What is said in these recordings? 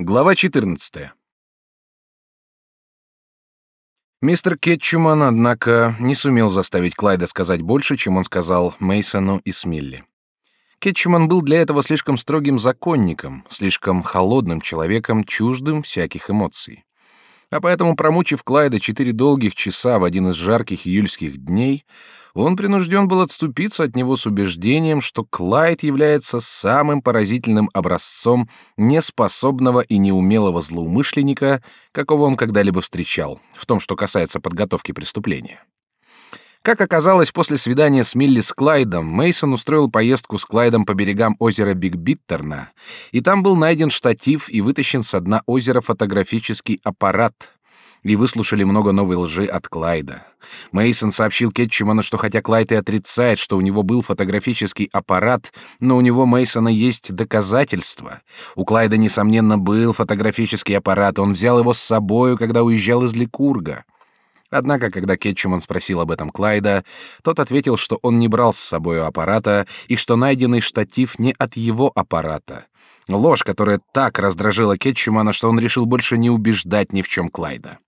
Глава 14. Мистер Кетчуман, однако, не сумел заставить Клайда сказать больше, чем он сказал Мейсону и Смилли. Кетчуман был для этого слишком строгим законником, слишком холодным человеком, чуждым всяких эмоций. А поэтому, промучив Клайда четыре долгих часа в один из жарких июльских дней, он принужден был отступиться от него с убеждением, что Клайд является самым поразительным образцом неспособного и неумелого злоумышленника, какого он когда-либо встречал, в том, что касается подготовки преступления. Как оказалось, после свидания с Милли с Клайдом, Мейсон устроил поездку с Клайдом по берегам озера Биг Биттерна, и там был найден штатив и вытащен с дна озера фотографический аппарат. И выслушали много новой лжи от Клайда. Мейсон сообщил Кетчуману, что хотя Клайд и отрицает, что у него был фотографический аппарат, но у него Мейсона есть доказательства. У Клайда несомненно был фотографический аппарат, он взял его с собою, когда уезжал из Ликурга. Однако, когда Кетчуман спросил об этом Клайда, тот ответил, что он не брал с собой аппарата и что найденный штатив не от его аппарата. Ложь, которая так раздражила Кетчумана, что он решил больше не убеждать ни в чем Клайда.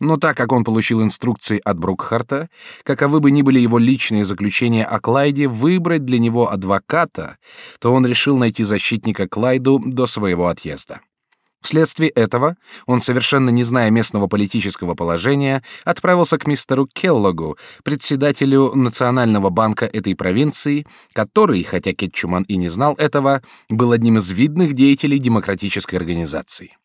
Но так как он получил инструкции от Брукхарта, каковы бы ни были его личные заключения о Клайде, выбрать для него адвоката, то он решил найти защитника Клайду до своего отъезда. Вследствие этого он, совершенно не зная местного политического положения, отправился к мистеру Келлогу, председателю Национального банка этой провинции, который, хотя Кетчуман и не знал этого, был одним из видных деятелей демократической организации.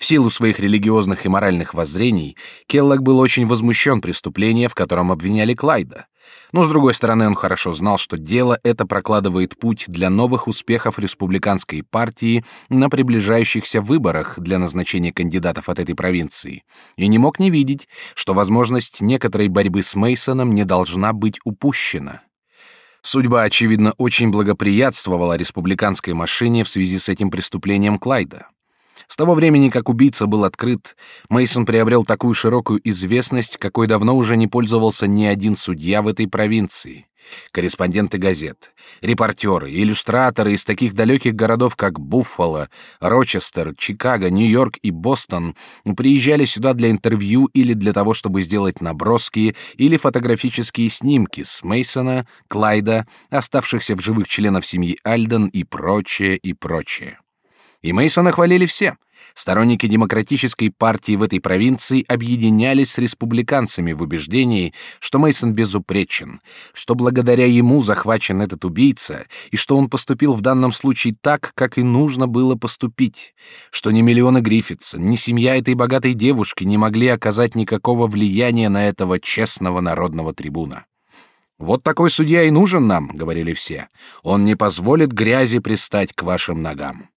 В силу своих религиозных и моральных воззрений Келлог был очень возмущен преступлением, в котором обвиняли Клайда. Но, с другой стороны, он хорошо знал, что дело это прокладывает путь для новых успехов республиканской партии на приближающихся выборах для назначения кандидатов от этой провинции, и не мог не видеть, что возможность некоторой борьбы с Мейсоном не должна быть упущена. Судьба, очевидно, очень благоприятствовала республиканской машине в связи с этим преступлением Клайда. С того времени, как убийца был открыт, Мейсон приобрел такую широкую известность, какой давно уже не пользовался ни один судья в этой провинции. Корреспонденты газет, репортеры, иллюстраторы из таких далеких городов, как Буффало, Рочестер, Чикаго, Нью-Йорк и Бостон, приезжали сюда для интервью или для того, чтобы сделать наброски или фотографические снимки с Мейсона, Клайда, оставшихся в живых членов семьи Альден и прочее, и прочее. И Мейсона хвалили все. Сторонники демократической партии в этой провинции объединялись с республиканцами в убеждении, что Мейсон безупречен, что благодаря ему захвачен этот убийца и что он поступил в данном случае так, как и нужно было поступить, что ни миллионы Гриффитса, ни семья этой богатой девушки не могли оказать никакого влияния на этого честного народного трибуна. Вот такой судья и нужен нам, говорили все. Он не позволит грязи пристать к вашим ногам.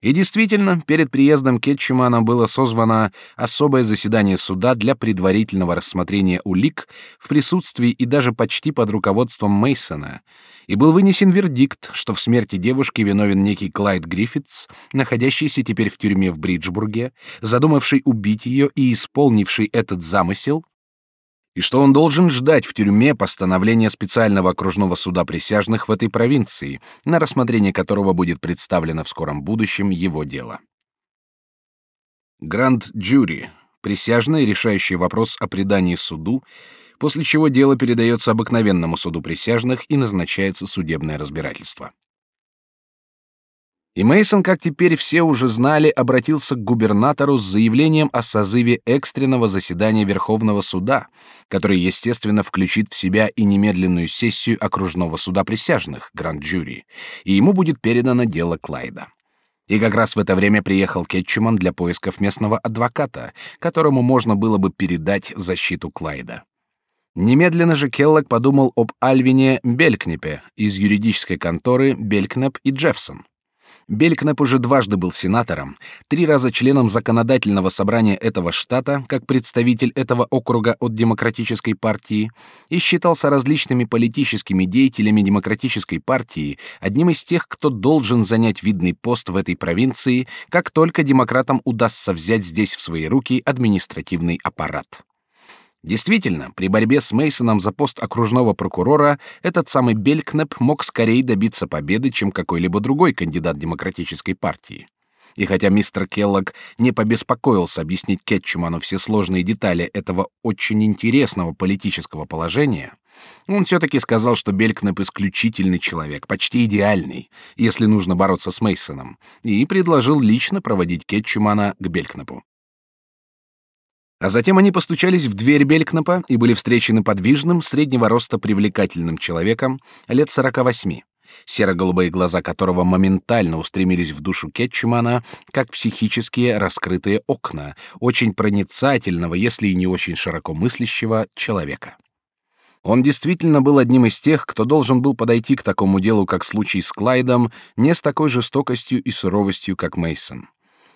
И действительно, перед приездом Кетчумана было созвано особое заседание суда для предварительного рассмотрения улик в присутствии и даже почти под руководством Мейсона, и был вынесен вердикт, что в смерти девушки виновен некий Клайд Гриффитс, находящийся теперь в тюрьме в Бриджбурге, задумавший убить ее и исполнивший этот замысел, и что он должен ждать в тюрьме постановления специального окружного суда присяжных в этой провинции, на рассмотрение которого будет представлено в скором будущем его дело. Гранд-джюри — присяжные, решающие вопрос о предании суду, после чего дело передается обыкновенному суду присяжных и назначается судебное разбирательство. И Мейсон, как теперь все уже знали, обратился к губернатору с заявлением о созыве экстренного заседания Верховного суда, который, естественно, включит в себя и немедленную сессию окружного суда присяжных, гранд-жюри, и ему будет передано дело Клайда. И как раз в это время приехал Кетчуман для поисков местного адвоката, которому можно было бы передать защиту Клайда. Немедленно же Келлог подумал об Альвине Белькнепе из юридической конторы Белькнеп и Джеффсон. Белькнеп уже дважды был сенатором, три раза членом законодательного собрания этого штата, как представитель этого округа от Демократической партии, и считался различными политическими деятелями Демократической партии одним из тех, кто должен занять видный пост в этой провинции, как только демократам удастся взять здесь в свои руки административный аппарат. Действительно, при борьбе с Мейсоном за пост окружного прокурора этот самый Белькнеп мог скорее добиться победы, чем какой-либо другой кандидат демократической партии. И хотя мистер Келлог не побеспокоился объяснить Кетчуману все сложные детали этого очень интересного политического положения, он все-таки сказал, что Белькнеп исключительный человек, почти идеальный, если нужно бороться с Мейсоном, и предложил лично проводить Кетчумана к Белькнепу. А затем они постучались в дверь Белькнепа и были встречены подвижным, среднего роста привлекательным человеком лет сорока восьми серо-голубые глаза которого моментально устремились в душу Кетчумана, как психические раскрытые окна, очень проницательного, если и не очень широко мыслящего человека. Он действительно был одним из тех, кто должен был подойти к такому делу, как случай с Клайдом, не с такой жестокостью и суровостью, как Мейсон.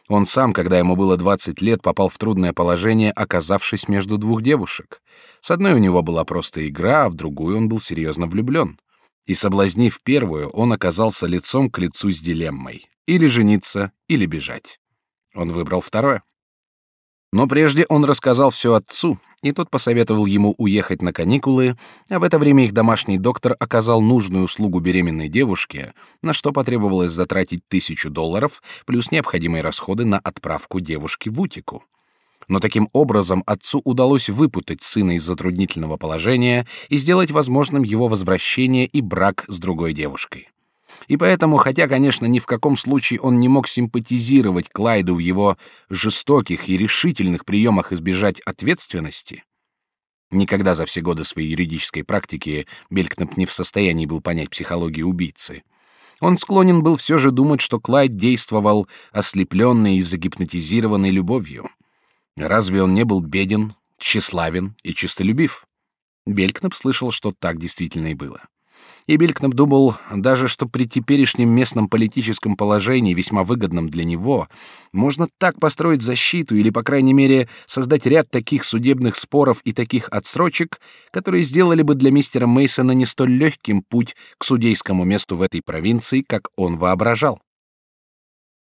Он сам, когда ему было 20 лет, попал в трудное положение, оказавшись между двух девушек. С одной у него была просто игра, а в другую он был серьезно влюблен и, соблазнив первую, он оказался лицом к лицу с дилеммой — или жениться, или бежать. Он выбрал второе. Но прежде он рассказал все отцу, и тот посоветовал ему уехать на каникулы, а в это время их домашний доктор оказал нужную услугу беременной девушке, на что потребовалось затратить тысячу долларов плюс необходимые расходы на отправку девушки в Утику но таким образом отцу удалось выпутать сына из затруднительного положения и сделать возможным его возвращение и брак с другой девушкой. И поэтому, хотя, конечно, ни в каком случае он не мог симпатизировать Клайду в его жестоких и решительных приемах избежать ответственности, никогда за все годы своей юридической практики Белькнап не в состоянии был понять психологию убийцы. Он склонен был все же думать, что Клайд действовал ослепленный и загипнотизированный любовью — Разве он не был беден, тщеславен и честолюбив? Белькнап слышал, что так действительно и было. И Белькнап думал даже, что при теперешнем местном политическом положении, весьма выгодном для него, можно так построить защиту или, по крайней мере, создать ряд таких судебных споров и таких отсрочек, которые сделали бы для мистера Мейсона не столь легким путь к судейскому месту в этой провинции, как он воображал.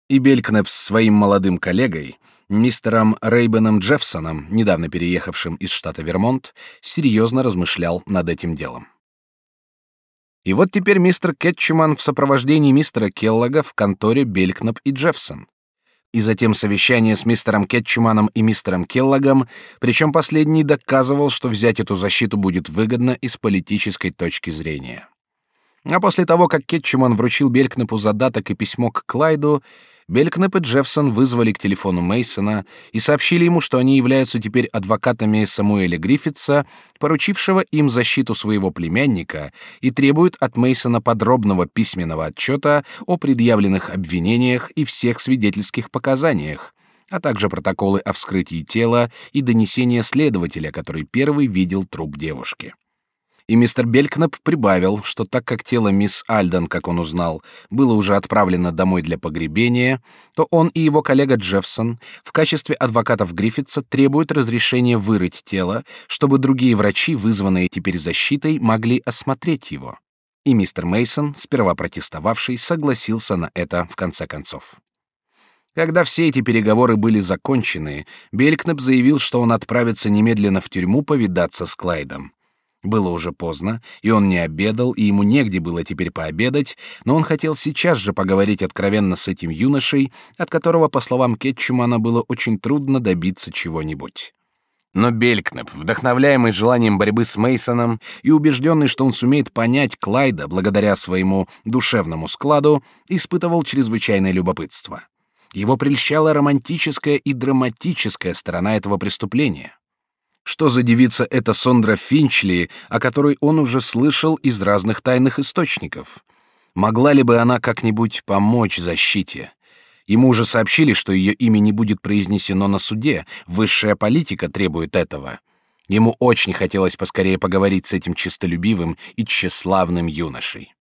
И Белькнеп с своим молодым коллегой мистером Рейбеном Джеффсоном, недавно переехавшим из штата Вермонт, серьезно размышлял над этим делом. И вот теперь мистер Кетчуман в сопровождении мистера Келлога в конторе Белькнап и Джеффсон. И затем совещание с мистером Кетчуманом и мистером Келлогом, причем последний доказывал, что взять эту защиту будет выгодно и с политической точки зрения. А после того, как Кетчуман вручил Белькнапу задаток и письмо к Клайду, Белькнеп и Джеффсон вызвали к телефону Мейсона и сообщили ему, что они являются теперь адвокатами Самуэля Гриффитса, поручившего им защиту своего племянника, и требуют от Мейсона подробного письменного отчета о предъявленных обвинениях и всех свидетельских показаниях, а также протоколы о вскрытии тела и донесения следователя, который первый видел труп девушки. И мистер Белькнап прибавил, что так как тело мисс Альден, как он узнал, было уже отправлено домой для погребения, то он и его коллега Джеффсон в качестве адвокатов Гриффитса требуют разрешения вырыть тело, чтобы другие врачи, вызванные теперь защитой, могли осмотреть его. И мистер Мейсон, сперва протестовавший, согласился на это в конце концов. Когда все эти переговоры были закончены, Белькнап заявил, что он отправится немедленно в тюрьму повидаться с Клайдом. Было уже поздно, и он не обедал, и ему негде было теперь пообедать, но он хотел сейчас же поговорить откровенно с этим юношей, от которого, по словам Кетчумана, было очень трудно добиться чего-нибудь. Но Белькнеп, вдохновляемый желанием борьбы с Мейсоном и убежденный, что он сумеет понять Клайда благодаря своему душевному складу, испытывал чрезвычайное любопытство. Его прельщала романтическая и драматическая сторона этого преступления. Что за девица эта Сондра Финчли, о которой он уже слышал из разных тайных источников? Могла ли бы она как-нибудь помочь защите? Ему уже сообщили, что ее имя не будет произнесено на суде, высшая политика требует этого. Ему очень хотелось поскорее поговорить с этим честолюбивым и тщеславным юношей.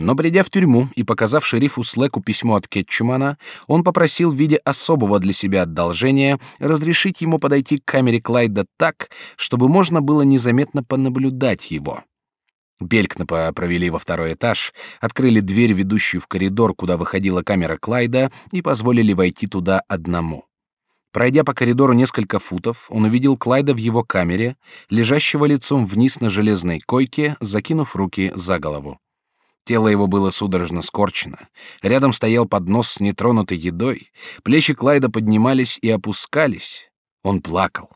Но придя в тюрьму и показав шерифу Слэку письмо от Кетчумана, он попросил в виде особого для себя одолжения разрешить ему подойти к камере Клайда так, чтобы можно было незаметно понаблюдать его. Белькнапа провели во второй этаж, открыли дверь, ведущую в коридор, куда выходила камера Клайда, и позволили войти туда одному. Пройдя по коридору несколько футов, он увидел Клайда в его камере, лежащего лицом вниз на железной койке, закинув руки за голову. Тело его было судорожно скорчено. Рядом стоял поднос с нетронутой едой. Плечи Клайда поднимались и опускались. Он плакал.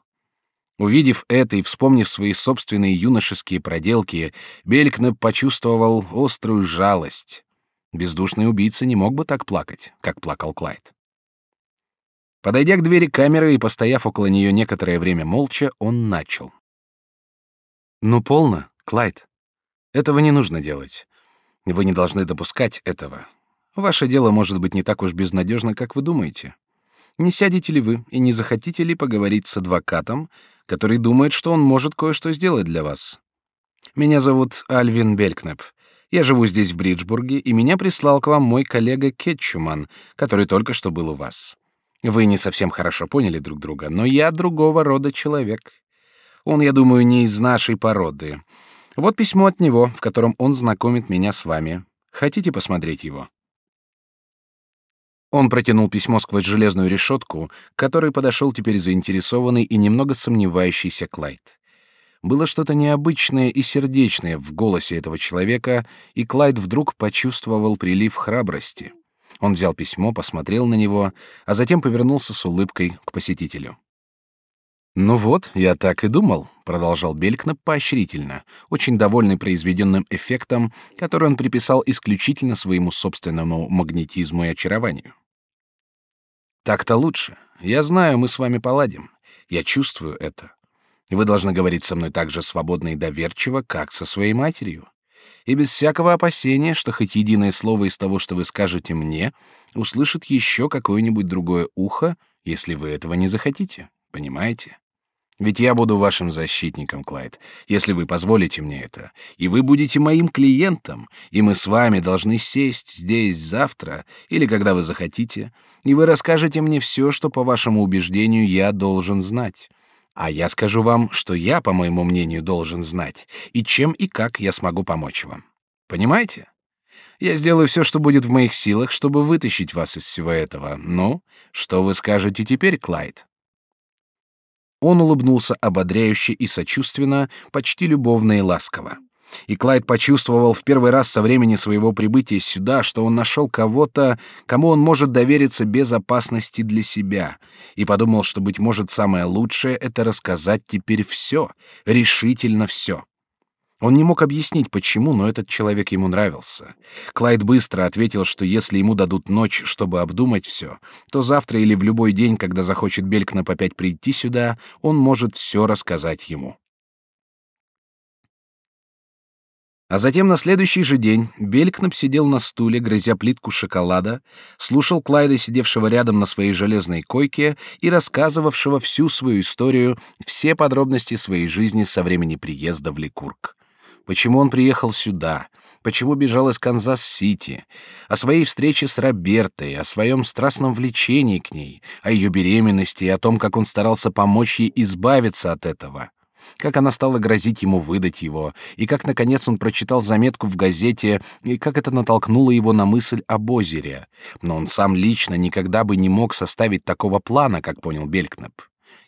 Увидев это и вспомнив свои собственные юношеские проделки, Белькнеп почувствовал острую жалость. Бездушный убийца не мог бы так плакать, как плакал Клайд. Подойдя к двери камеры и постояв около нее некоторое время молча, он начал. «Ну, полно, Клайд. Этого не нужно делать. Вы не должны допускать этого. Ваше дело может быть не так уж безнадежно, как вы думаете. Не сядете ли вы и не захотите ли поговорить с адвокатом, который думает, что он может кое-что сделать для вас? Меня зовут Альвин Белькнеп. Я живу здесь в Бриджбурге, и меня прислал к вам мой коллега Кетчуман, который только что был у вас. Вы не совсем хорошо поняли друг друга, но я другого рода человек. Он, я думаю, не из нашей породы. Вот письмо от него, в котором он знакомит меня с вами. Хотите посмотреть его? Он протянул письмо сквозь железную решетку, к которой подошел теперь заинтересованный и немного сомневающийся Клайд. Было что-то необычное и сердечное в голосе этого человека, и Клайд вдруг почувствовал прилив храбрости. Он взял письмо, посмотрел на него, а затем повернулся с улыбкой к посетителю. «Ну вот, я так и думал», — продолжал Белькнап поощрительно, очень довольный произведенным эффектом, который он приписал исключительно своему собственному магнетизму и очарованию. «Так-то лучше. Я знаю, мы с вами поладим. Я чувствую это. Вы должны говорить со мной так же свободно и доверчиво, как со своей матерью. И без всякого опасения, что хоть единое слово из того, что вы скажете мне, услышит еще какое-нибудь другое ухо, если вы этого не захотите. Понимаете? Ведь я буду вашим защитником, Клайд, если вы позволите мне это. И вы будете моим клиентом, и мы с вами должны сесть здесь завтра или когда вы захотите, и вы расскажете мне все, что, по вашему убеждению, я должен знать. А я скажу вам, что я, по моему мнению, должен знать, и чем и как я смогу помочь вам. Понимаете? Я сделаю все, что будет в моих силах, чтобы вытащить вас из всего этого. Ну, что вы скажете теперь, Клайд? Он улыбнулся ободряюще и сочувственно, почти любовно и ласково. И Клайд почувствовал в первый раз со времени своего прибытия сюда, что он нашел кого-то, кому он может довериться без опасности для себя, и подумал, что, быть может, самое лучшее — это рассказать теперь все, решительно все. Он не мог объяснить, почему, но этот человек ему нравился. Клайд быстро ответил, что если ему дадут ночь, чтобы обдумать все, то завтра или в любой день, когда захочет Белькнап опять прийти сюда, он может все рассказать ему. А затем на следующий же день Белькнап сидел на стуле, грызя плитку шоколада, слушал Клайда, сидевшего рядом на своей железной койке и рассказывавшего всю свою историю, все подробности своей жизни со времени приезда в Ликург почему он приехал сюда, почему бежал из Канзас-Сити, о своей встрече с Робертой, о своем страстном влечении к ней, о ее беременности и о том, как он старался помочь ей избавиться от этого, как она стала грозить ему выдать его, и как, наконец, он прочитал заметку в газете, и как это натолкнуло его на мысль об озере. Но он сам лично никогда бы не мог составить такого плана, как понял Белькнеп.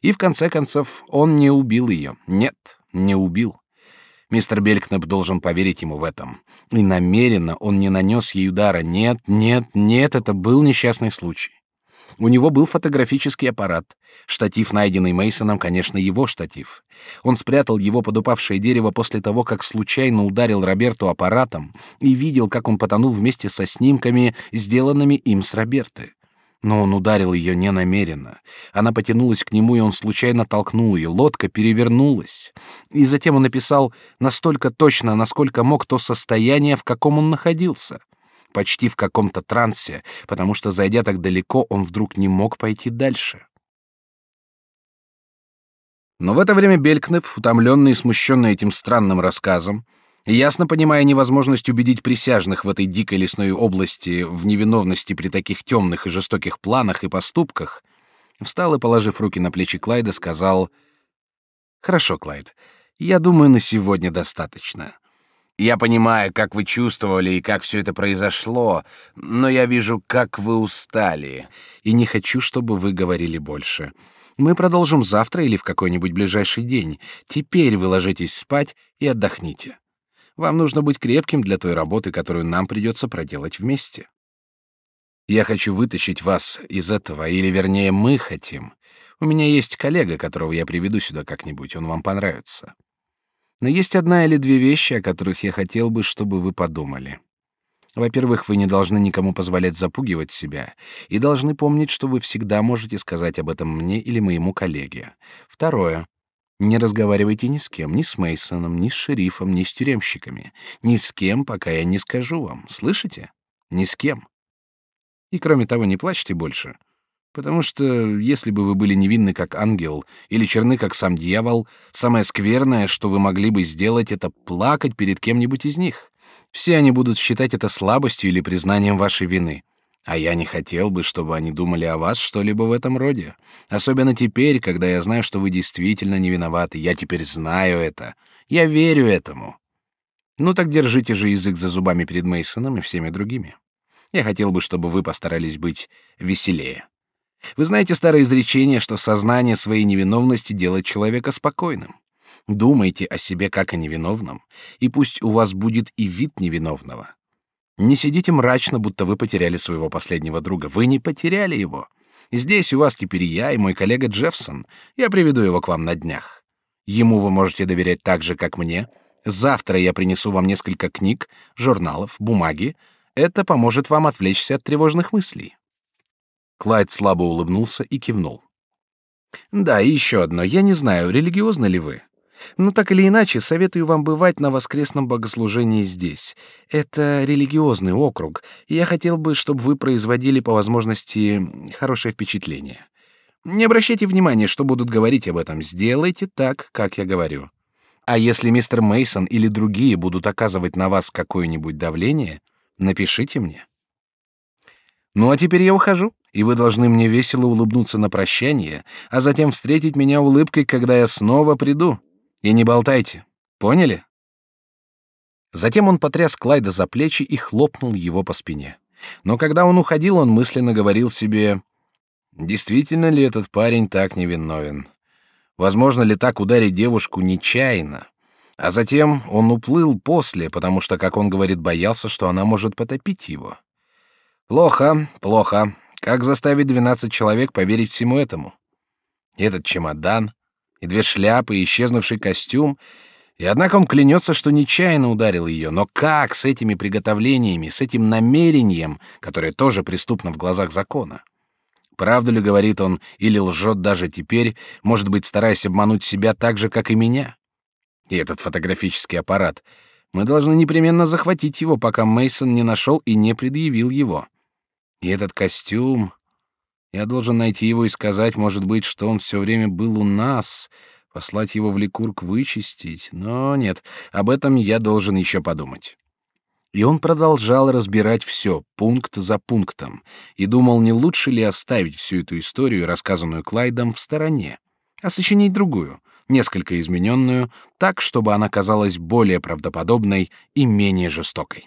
И, в конце концов, он не убил ее. Нет, не убил. Мистер Белькнеп должен поверить ему в этом. И намеренно он не нанес ей удара. Нет, нет, нет, это был несчастный случай. У него был фотографический аппарат. Штатив, найденный Мейсоном, конечно, его штатив. Он спрятал его под упавшее дерево после того, как случайно ударил Роберту аппаратом и видел, как он потонул вместе со снимками, сделанными им с Роберты. Но он ударил ее ненамеренно. Она потянулась к нему, и он случайно толкнул ее. Лодка перевернулась. И затем он написал настолько точно, насколько мог то состояние, в каком он находился. Почти в каком-то трансе, потому что, зайдя так далеко, он вдруг не мог пойти дальше. Но в это время Белькнеп, утомленный и смущенный этим странным рассказом, Ясно понимая невозможность убедить присяжных в этой дикой лесной области в невиновности при таких темных и жестоких планах и поступках, встал и, положив руки на плечи Клайда, сказал: "Хорошо, Клайд. Я думаю, на сегодня достаточно. Я понимаю, как вы чувствовали и как все это произошло, но я вижу, как вы устали, и не хочу, чтобы вы говорили больше. Мы продолжим завтра или в какой-нибудь ближайший день. Теперь вы ложитесь спать и отдохните. Вам нужно быть крепким для той работы, которую нам придется проделать вместе. Я хочу вытащить вас из этого, или вернее, мы хотим. У меня есть коллега, которого я приведу сюда как-нибудь, он вам понравится. Но есть одна или две вещи, о которых я хотел бы, чтобы вы подумали. Во-первых, вы не должны никому позволять запугивать себя и должны помнить, что вы всегда можете сказать об этом мне или моему коллеге. Второе. Не разговаривайте ни с кем, ни с Мейсоном, ни с шерифом, ни с тюремщиками, ни с кем, пока я не скажу вам. Слышите? Ни с кем. И кроме того, не плачьте больше, потому что если бы вы были невинны как ангел или черны как сам дьявол, самое скверное, что вы могли бы сделать, это плакать перед кем-нибудь из них. Все они будут считать это слабостью или признанием вашей вины. А я не хотел бы, чтобы они думали о вас что-либо в этом роде. Особенно теперь, когда я знаю, что вы действительно не виноваты. Я теперь знаю это. Я верю этому. Ну так держите же язык за зубами перед Мейсоном и всеми другими. Я хотел бы, чтобы вы постарались быть веселее. Вы знаете старое изречение, что сознание своей невиновности делает человека спокойным. Думайте о себе как о невиновном, и пусть у вас будет и вид невиновного. Не сидите мрачно, будто вы потеряли своего последнего друга. Вы не потеряли его. Здесь у вас теперь я и мой коллега Джеффсон. Я приведу его к вам на днях. Ему вы можете доверять так же, как мне. Завтра я принесу вам несколько книг, журналов, бумаги. Это поможет вам отвлечься от тревожных мыслей. Клайд слабо улыбнулся и кивнул. Да, и еще одно. Я не знаю, религиозны ли вы. Но так или иначе, советую вам бывать на воскресном богослужении здесь. Это религиозный округ, и я хотел бы, чтобы вы производили по возможности хорошее впечатление. Не обращайте внимания, что будут говорить об этом. Сделайте так, как я говорю. А если мистер Мейсон или другие будут оказывать на вас какое-нибудь давление, напишите мне. Ну а теперь я ухожу, и вы должны мне весело улыбнуться на прощание, а затем встретить меня улыбкой, когда я снова приду. И не болтайте. Поняли? Затем он потряс Клайда за плечи и хлопнул его по спине. Но когда он уходил, он мысленно говорил себе: действительно ли этот парень так невиновен? Возможно ли так ударить девушку нечаянно? А затем он уплыл после, потому что, как он говорит, боялся, что она может потопить его. Плохо, плохо. Как заставить двенадцать человек поверить всему этому? Этот чемодан, и две шляпы, и исчезнувший костюм. И однако он клянется, что нечаянно ударил ее. Но как с этими приготовлениями, с этим намерением, которое тоже преступно в глазах закона? Правду ли говорит он, или лжет даже теперь, может быть, стараясь обмануть себя так же, как и меня? И этот фотографический аппарат. Мы должны непременно захватить его, пока Мейсон не нашел и не предъявил его. И этот костюм... Я должен найти его и сказать, может быть, что он все время был у нас, послать его в Ликург вычистить. Но нет, об этом я должен еще подумать. И он продолжал разбирать все, пункт за пунктом, и думал, не лучше ли оставить всю эту историю, рассказанную Клайдом, в стороне, а сочинить другую, несколько измененную, так, чтобы она казалась более правдоподобной и менее жестокой.